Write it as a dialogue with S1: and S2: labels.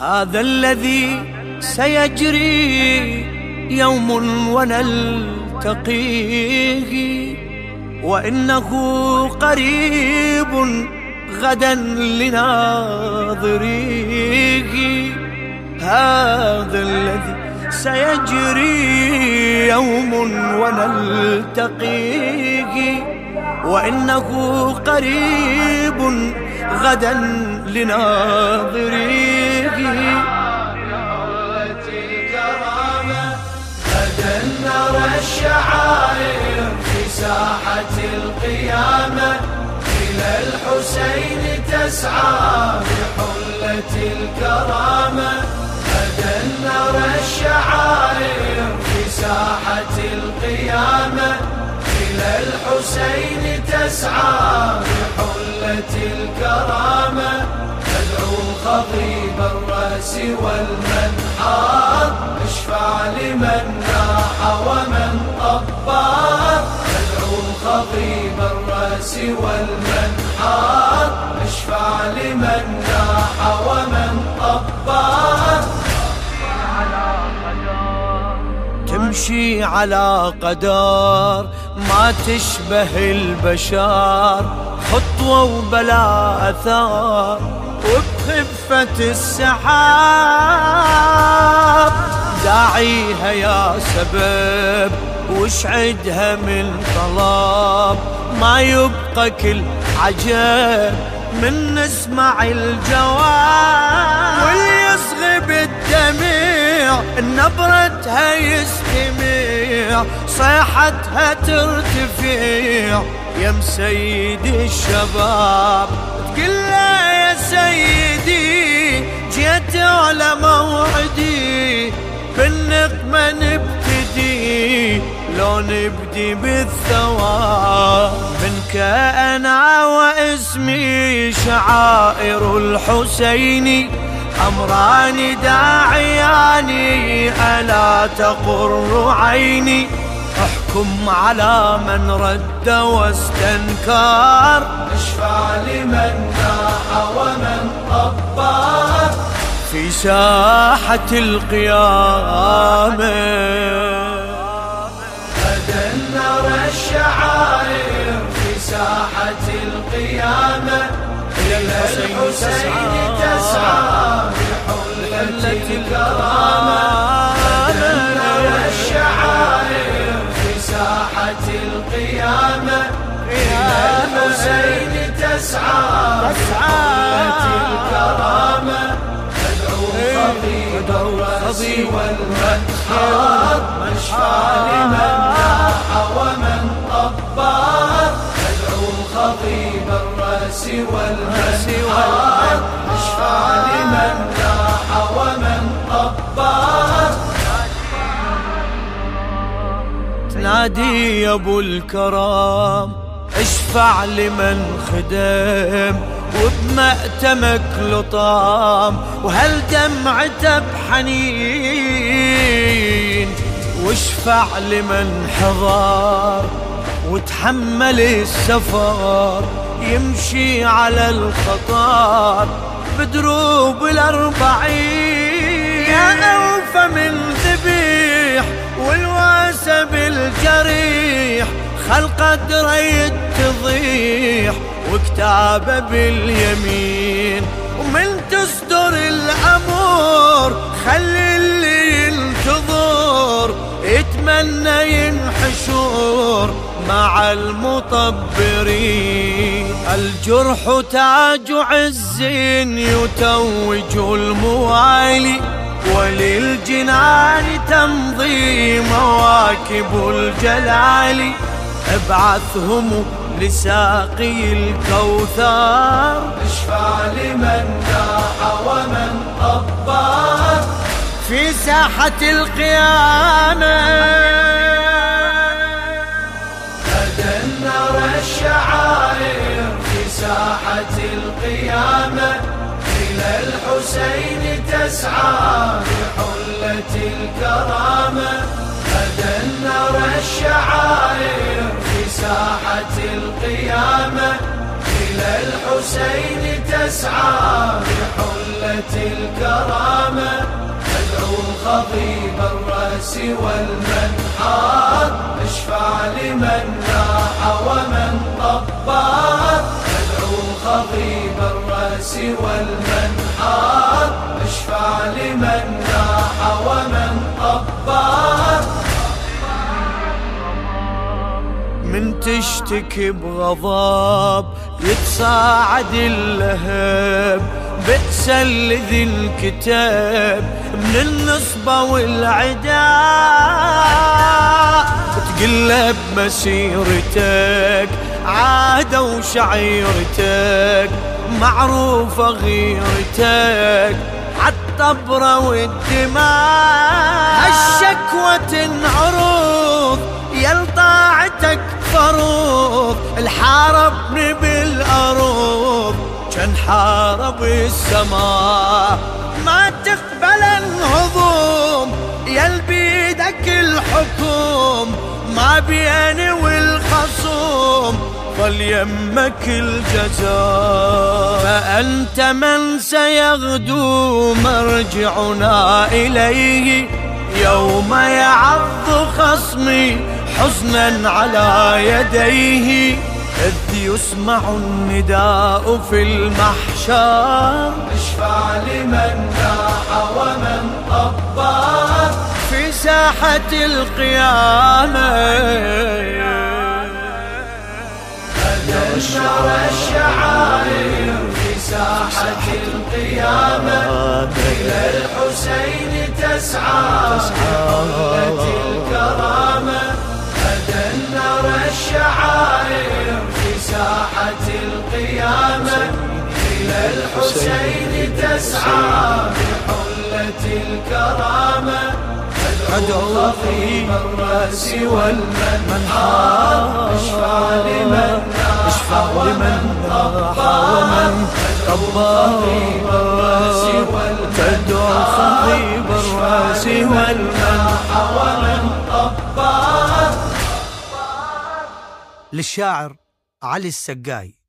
S1: هذا الذي سيجري يوم ونلتقيه. وإنه قريب غدا لناظريه. هذا الذي سيجري يوم ونلتقيه. وإنه قريب غدا لناظريه.
S2: غدا نرى الشعائر في ساحة القيامة. إلى الحسين تسعى بحلة الكرامة. نرى الشعائر في ساحة القيامة. إلى الحسين تسعى بحلة الكرامة الرأس والمنحار اشفع لمن ناح ومن طبار تدعو خطيب الرأس والمنحار اشفع لمن ناح ومن طبار
S1: تمشي على قدر ما تشبه البشر. خطوة وبلا أثار. وبخفة السحاب. داعيها يا سبب واشعدها من طلب؟ ما يبقى كل عجب من نسمع الجواب. واللي بالدمع نبرتها يستمع صيحتها ترتفع يا مسيد الشباب تقول له يا سيدي جيت على موعدي. بالنقمة نبتدي لو نبدي بالثواب منك أنا واسمي شعائر الحسيني أمران داعياني ألا تقر عيني. احكم على من رد واستنكر.
S2: اشفع لمن ناح ومن طبار
S1: في ساحة القيامة.
S2: غدا نرى الشعائر في ساحة القيامة. إلى الحسين تسعى بحلة الكرامة. تسعى بحلة الكرامة تدعو خطيب الرأس والمنحار مشفى لمن ناح ومن طبار تدعو خطيب الرأس والمنحار مشفى لمن ناح ومن طبار
S1: تنادي يا أبو الكرام. اشفع لمن خدم وبمأتمك لطام وهل دمعته بحنين؟ واشفع لمن حضر وتحمل السفر يمشي على الخطر بدروب الأربعين. يا أوفى من ذبيح والواسى بالجريح خلق قدره يتضيح وكتابه باليمين ومن تصدر الأمور خلي اللي ينتظر يتمنى ينحشر مع المطبرين الجرح تاج عز يتوج الموالي وللجنان تمضي مواكب الجلال أبعثهم لساقي الكوثر.
S2: اشفع لمن ناح ومن طبار
S1: في ساحة القيامة.
S2: غدا نرى الشعائر في ساحة القيامة. إلى الحسين تسعى بحلة الكرامة. غدا الشعائر في ساحة القيامة. إلى الحسين تسعى بحلة الكرامة. تدعو خطيب الرأس والمنحار أشفع لمن ناح ومن طبار تدعو خطيب الرأس والمنحار أشفع لمن ناح ومن طبار
S1: من تشتكي بغضب يتصاعد اللهب بئس الذي الكتاب من النصبة والعداء. تقلب مسيرتك عادة وشعيرتك معروفة غيرتك. عالطبرة والدماء. الشكوى تنعرض يا طاعتك فروض الحاربني بالأرض كان حارب السماء ما تقبل الهضوم يا بيدك الحكم. ما بيني والخصوم ظل يمك الجزاء. فأنت من سيغدو مرجعنا إليه. يوم يعض خصمي حزنا على يديه. إذ يسمع النداء في المحشر.
S2: اشفع لمن ناح ومن طبار
S1: في ساحة القيامة.
S2: نشر الشعائر في ساحة القيامة. إلى الحسين تسعى بحلة الكرامة النار الشعائر في ساحة القيامة. إلى الحسين تسعى بحلة الكرامة أدعو في الرأس والمنحار اشفع لمن لمن ضحى ومن ربى
S1: تدعو الراس والمنحى
S2: ومن طبار
S1: للشاعر علي السقاي.